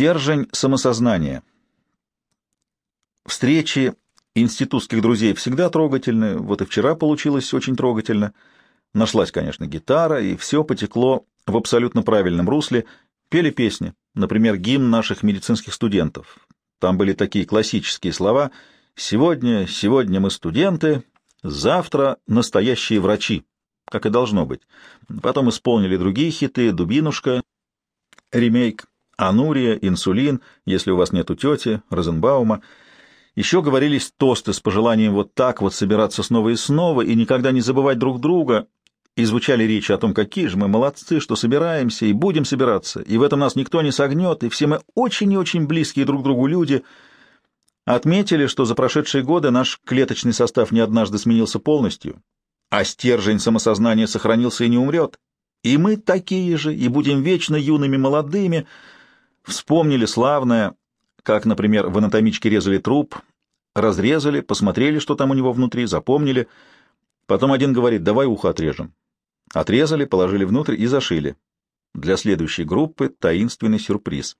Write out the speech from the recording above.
Стержень самосознания. Встречи институтских друзей всегда трогательны, вот и вчера получилось очень трогательно. Нашлась, конечно, гитара, и все потекло в абсолютно правильном русле. Пели песни, например, гимн наших медицинских студентов. Там были такие классические слова «Сегодня, сегодня мы студенты, завтра настоящие врачи», как и должно быть. Потом исполнили другие хиты «Дубинушка», ремейк Анурия, инсулин, если у вас нету тети, Розенбаума. Еще говорились тосты с пожеланием вот так вот собираться снова и снова и никогда не забывать друг друга. И звучали речи о том, какие же мы молодцы, что собираемся и будем собираться, и в этом нас никто не согнет, и все мы очень и очень близкие друг другу люди. Отметили, что за прошедшие годы наш клеточный состав не однажды сменился полностью, а стержень самосознания сохранился и не умрет. И мы такие же, и будем вечно юными молодыми, Вспомнили славное, как, например, в анатомичке резали труп, разрезали, посмотрели, что там у него внутри, запомнили. Потом один говорит, давай ухо отрежем. Отрезали, положили внутрь и зашили. Для следующей группы таинственный сюрприз.